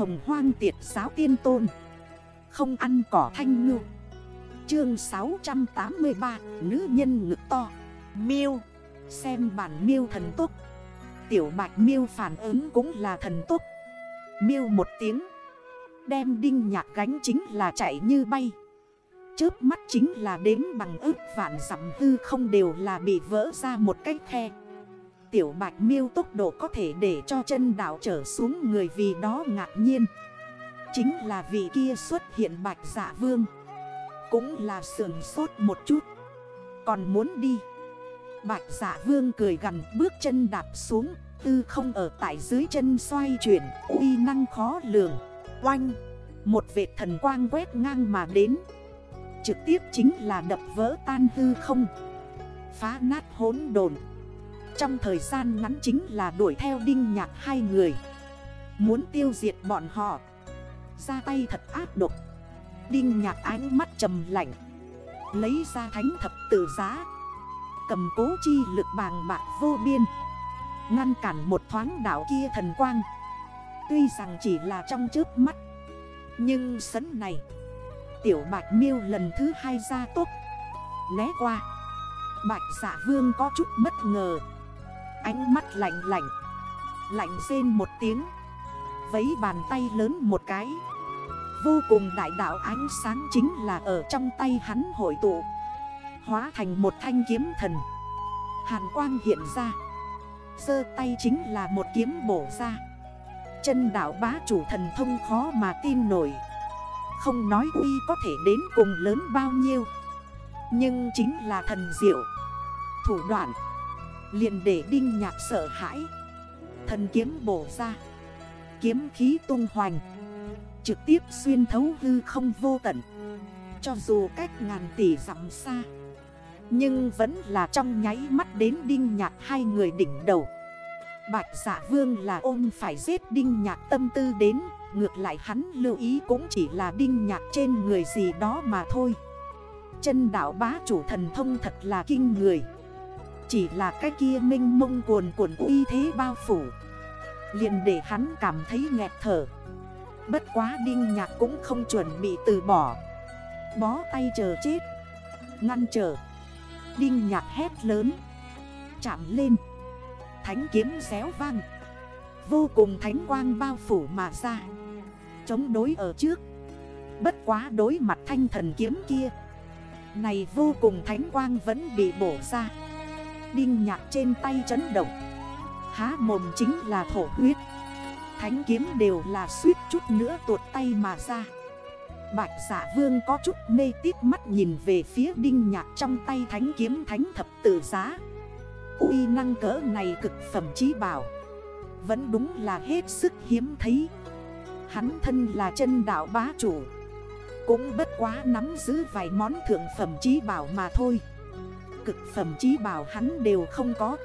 hồng hoang tiệt giáo tiên tôn. Không ăn cỏ thanh ngư. Chương 683 Nữ nhân ngực to. Miêu. Xem bản miêu thần tốt Tiểu bạch miêu phản ứng cũng là thần tốt Miêu một tiếng. Đem đinh nhạc gánh chính là chạy như bay. Chớp mắt chính là đếm bằng ước vạn dặm hư không đều là bị vỡ ra một cái khe. Tiểu bạch miêu tốc độ có thể để cho chân đảo trở xuống người vì đó ngạc nhiên. Chính là vị kia xuất hiện bạch dạ vương. Cũng là sườn sốt một chút. Còn muốn đi. Bạch dạ vương cười gần bước chân đạp xuống, Tư không ở tại dưới chân xoay chuyển, uy năng khó lường. Oanh! Một vệt thần quang quét ngang mà đến. Trực tiếp chính là đập vỡ tan hư không. Phá nát hốn đồn trong thời gian ngắn chính là đuổi theo đinh nhạc hai người. Muốn tiêu diệt bọn họ. Ra tay thật ác độc. Đinh nhạc ánh mắt trầm lạnh. Lấy ra thánh thập tự giá. Cầm cố chi lực bàng bạc vô biên. Ngăn cản một thoáng đảo kia thần quang. Tuy rằng chỉ là trong trước mắt. Nhưng sấn này. Tiểu bạch miêu lần thứ hai ra tốt. Né qua. Bạch giả vương có chút bất ngờ. Ánh mắt lạnh lạnh. Lạnh rên một tiếng. Vấy bàn tay lớn một cái. Vô cùng đại đạo ánh sáng chính là ở trong tay hắn hội tụ. Hóa thành một thanh kiếm thần. Hàn quang hiện ra. Sơ tay chính là một kiếm bổ ra. Chân đảo bá chủ thần thông khó mà tin nổi. Không nói uy có thể đến cùng lớn bao nhiêu. Nhưng chính là thần diệu. Thủ đoạn liền để đinh nhạc sợ hãi. Thần kiếm bổ ra. Kiếm khí tung hoành. Trực tiếp xuyên thấu hư không vô tận. Cho dù cách ngàn tỷ dặm xa, Nhưng vẫn là trong nháy mắt đến đinh nhạc hai người đỉnh đầu. Bạch giả vương là ôm phải giết đinh nhạc tâm tư đến, Ngược lại hắn lưu ý cũng chỉ là đinh nhạc trên người gì đó mà thôi. Chân đảo bá chủ thần thông thật là kinh người. Chỉ là cái kia minh mông cuồn cuộn uy thế bao phủ. Liền để hắn cảm thấy nghẹt thở. Bất quá đinh nhạc cũng không chuẩn bị từ bỏ. Bó tay chờ chết. Ngăn trở. Đinh nhạc hét lớn. Chạm lên. Thánh kiếm xéo vang. Vô cùng thánh quang bao phủ mà ra. Chống đối ở trước. Bất quá đối mặt thanh thần kiếm kia. Này vô cùng thánh quang vẫn bị bổ ra. Đinh nhạc trên tay chấn động. Há mồm chính là thổ huyết. Thánh kiếm đều là suýt chút nữa tuột tay mà ra. Bạch giả vương có chút mê tít mắt nhìn về phía đinh nhạc trong tay thánh kiếm thánh thập tự giá. Uy năng cỡ này cực phẩm chí bảo. Vẫn đúng là hết sức hiếm thấy. Hắn thân là chân đạo bá chủ. Cũng bất quá nắm giữ vài món thượng phẩm chí bảo mà thôi. Cực phẩm chí bảo hắn đều không có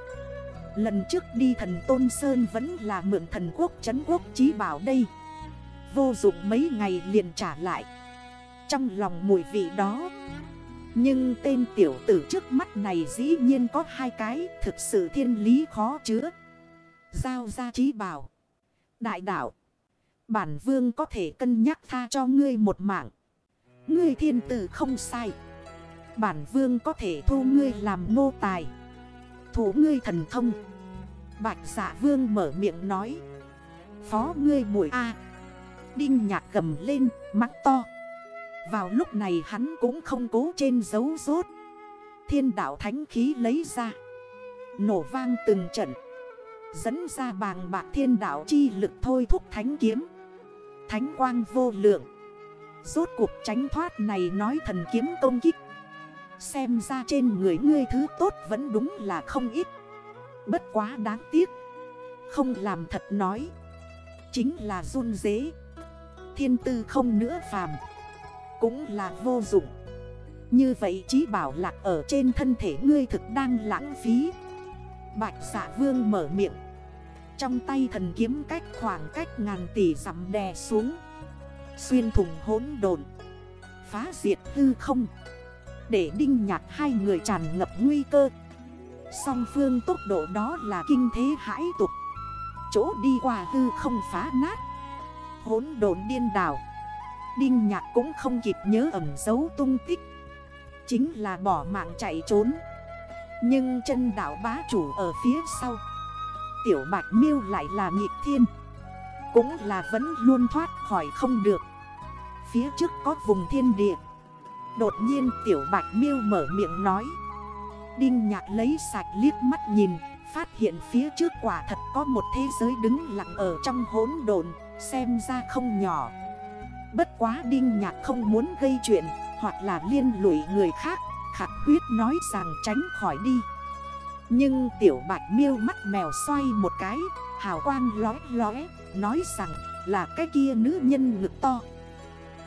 Lần trước đi thần Tôn Sơn vẫn là mượn thần quốc chấn quốc chí bảo đây Vô dụng mấy ngày liền trả lại Trong lòng mùi vị đó nhưng tên tiểu tử trước mắt này dĩ nhiên có hai cái thực sự thiên lý khó chứa. Giao ra trí bảo. Đại đạo. Bản vương có thể cân nhắc tha cho ngươi một mạng. Ngươi thiên tử không sai. Bản vương có thể thu ngươi làm nô tài. Thủ ngươi thần thông. Bạch giả vương mở miệng nói. Phó ngươi mũi A. Đinh nhạc gầm lên, mắt to. Vào lúc này hắn cũng không cố trên dấu rốt Thiên đạo thánh khí lấy ra Nổ vang từng trận Dẫn ra bàng bạc thiên đạo chi lực thôi thúc thánh kiếm Thánh quang vô lượng Rốt cuộc tránh thoát này nói thần kiếm công kích Xem ra trên người ngươi thứ tốt vẫn đúng là không ít. Bất quá đáng tiếc. Không làm thật nói. Chính là run dế Thiên tư không nữa phàm. Cũng là vô dụng. Như vậy chí bảo lạc ở trên thân thể ngươi thực đang lãng phí. Bạch xạ vương mở miệng. Trong tay thần kiếm cách khoảng cách ngàn tỷ dặm đè xuống. Xuyên thùng hốn đồn Phá diệt hư không. Để đinh nhạc hai người tràn ngập nguy cơ. Song phương tốc độ đó là kinh thế hãi tục. Chỗ đi qua hư không phá nát. Hốn đồn điên đảo. Đinh nhạc cũng không kịp nhớ ẩm dấu tung tích. Chính là bỏ mạng chạy trốn. Nhưng chân đảo bá chủ ở phía sau. Tiểu bạch miêu lại là nhịp thiên. Cũng là vẫn luôn thoát khỏi không được. Phía trước có vùng thiên địa. Đột nhiên tiểu bạch miêu mở miệng nói. Đinh nhạc lấy sạch liếc mắt nhìn, Phát hiện phía trước quả thật có một thế giới đứng lặng ở trong hốn đồn Xem ra không nhỏ. Bất quá đinh nhạc không muốn gây chuyện, Hoặc là liên lụy người khác Khạc huyết nói rằng tránh khỏi đi. Nhưng tiểu bạch miêu mắt mèo xoay một cái, Hào quang lói lóe, Nói rằng là cái kia nữ nhân ngực to.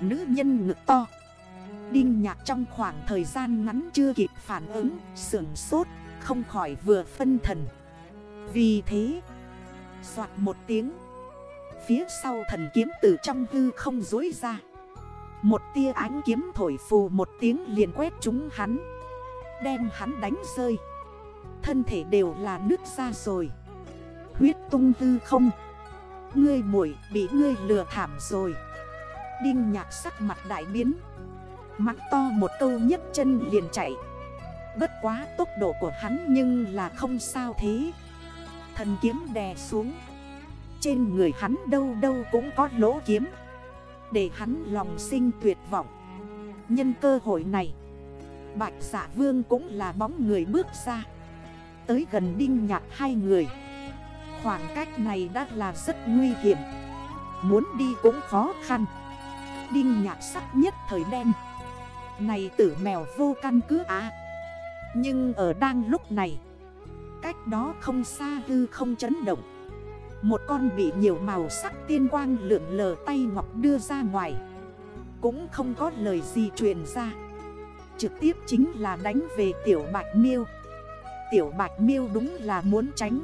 Nữ nhân ngực to. Đinh nhạc trong khoảng thời gian ngắn chưa kịp phản ứng, Sưởng sốt, không khỏi vừa phân thần. Vì thế Xoạt một tiếng, Phía sau thần kiếm từ trong hư không dối ra. Một tia ánh kiếm thổi phù một tiếng liền quét chúng hắn, Đem hắn đánh rơi. Thân thể đều là nước ra rồi. Huyết tung hư không, Ngươi muội bị ngươi lừa thảm rồi. Đinh nhạc sắc mặt đại biến. Mắng to một câu nhất chân liền chạy. Bất quá tốc độ của hắn nhưng là không sao thế. Thần kiếm đè xuống. Trên người hắn đâu đâu cũng có lỗ kiếm. Để hắn lòng sinh tuyệt vọng. Nhân cơ hội này, Bạch giả vương cũng là bóng người bước ra. Tới gần đinh nhạt hai người. Khoảng cách này đã là rất nguy hiểm. Muốn đi cũng khó khăn. Đinh nhạc sắc nhất thời đen. Này tử mèo vô căn cứ á. Nhưng ở đang lúc này, Cách đó không xa hư không chấn động. Một con bị nhiều màu sắc tiên quang lượn lờ tay ngọc đưa ra ngoài. Cũng không có lời gì truyền ra. Trực tiếp chính là đánh về tiểu bạch miêu. Tiểu bạch miêu đúng là muốn tránh.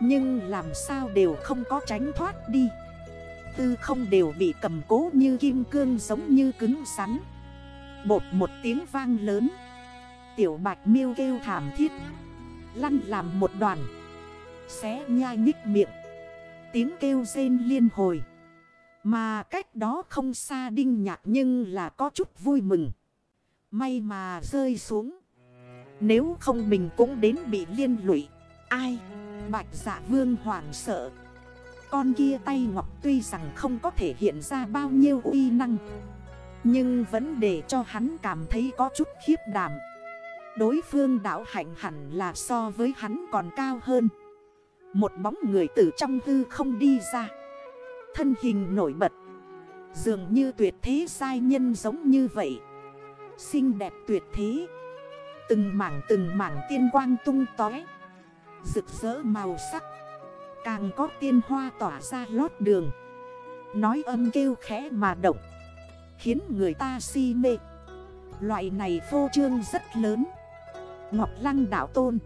Nhưng làm sao đều không có tránh thoát đi. Tư không đều bị cầm cố như kim cương giống như cứng sắn Bột một tiếng vang lớn. Tiểu bạch miêu kêu thảm thiết. Lăn làm một đoàn. Xé nhai nhích miệng. Tiếng kêu rên liên hồi. Mà cách đó không xa đinh nhạc nhưng là có chút vui mừng. May mà rơi xuống. Nếu không mình cũng đến bị liên lụy. Ai? Bạch dạ vương hoảng sợ. Con kia tay ngọc tuy rằng không có thể hiện ra bao nhiêu uy năng. Nhưng vẫn để cho hắn cảm thấy có chút khiếp đảm. Đối phương đảo hạnh hẳn là so với hắn còn cao hơn. Một bóng người từ trong hư không đi ra. Thân hình nổi bật. Dường như tuyệt thế sai nhân giống như vậy. Xinh đẹp tuyệt thế. Từng mảng từng mảng tiên quang tung tói Rực rỡ màu sắc. Càng có tiên hoa tỏa ra lót đường. Nói âm kêu khẽ mà động. Khiến người ta si mê. Loại này phô trương rất lớn. Ngọc Lăng đảo tôn.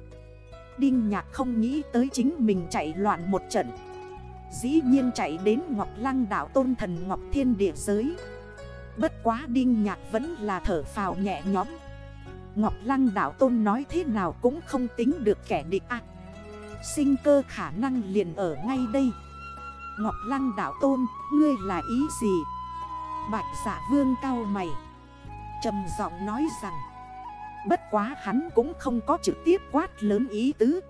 Đinh Nhạc không nghĩ tới chính mình chạy loạn một trận. Dĩ nhiên chạy đến Ngọc Lăng đảo tôn thần Ngọc Thiên địa giới. Bất quá Đinh Nhạc vẫn là thở phào nhẹ nhõm. Ngọc Lăng đảo tôn nói thế nào cũng không tính được kẻ địch ác Sinh cơ khả năng liền ở ngay đây. Ngọc Lăng đảo tôn, Ngươi là ý gì? Bạch giả vương cao mày. Trầm giọng nói rằng, Bất quá hắn cũng không có trực tiếp quát lớn ý tứ.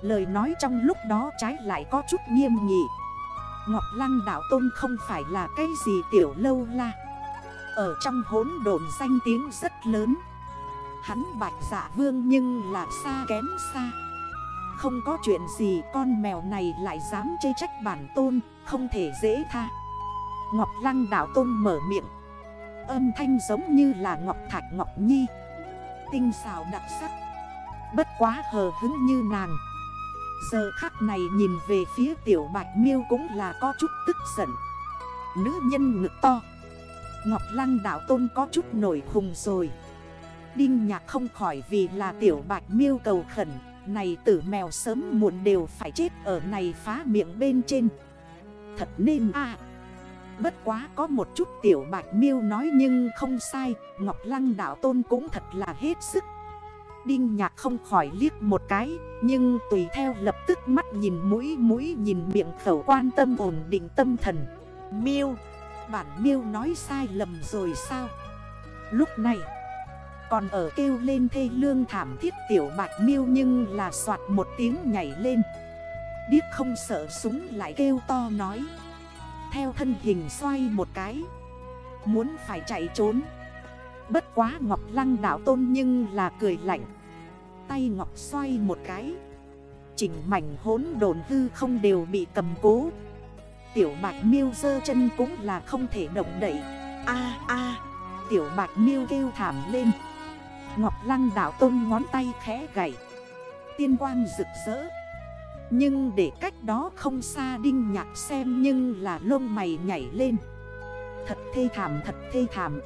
Lời nói trong lúc đó trái lại có chút nghiêm nghị. Ngọc Lăng đạo tôn không phải là cái gì tiểu lâu la. Ở trong hốn đồn danh tiếng rất lớn. Hắn bạch giả vương nhưng là xa kém xa. Không có chuyện gì con mèo này lại dám chê trách bản tôn, Không thể dễ tha. Ngọc Lăng đảo tôn mở miệng. Âm thanh giống như là Ngọc Thạch Ngọc Nhi. Tinh xào đặc sắc. Bất quá hờ hứng như nàng. Giờ khắc này nhìn về phía tiểu bạch miêu cũng là có chút tức giận. Nữ nhân ngực to. Ngọc Lăng đảo tôn có chút nổi khùng rồi. Đinh nhạc không khỏi vì là tiểu bạch miêu cầu khẩn. Này tử mèo sớm muộn đều phải chết ở này phá miệng bên trên. Thật nên à Bất quá có một chút tiểu bạch miêu nói nhưng không sai, Ngọc Lăng đảo tôn cũng thật là hết sức. Đinh nhạc không khỏi liếc một cái, Nhưng tùy theo lập tức mắt nhìn mũi mũi nhìn miệng khẩu quan tâm ổn định tâm thần. Miêu, Bản miêu nói sai lầm rồi sao? Lúc này, Còn ở kêu lên thê lương thảm thiết tiểu bạch miêu Nhưng là soạt một tiếng nhảy lên. Điếc không sợ súng lại kêu to nói. Theo thân hình xoay một cái. Muốn phải chạy trốn. Bất quá Ngọc Lăng đảo tôn nhưng là cười lạnh. Tay Ngọc xoay một cái. Chỉnh mảnh hốn đồn hư không đều bị cầm cố. Tiểu bạch miêu dơ chân cũng là không thể động đẩy a a. Tiểu bạch miêu kêu thảm lên. Ngọc Lăng đảo tôn ngón tay khẽ gãy Tiên quang rực rỡ. Nhưng để cách đó không xa đinh nhạc xem nhưng là lông mày nhảy lên. Thật thê thảm, thật thê thảm.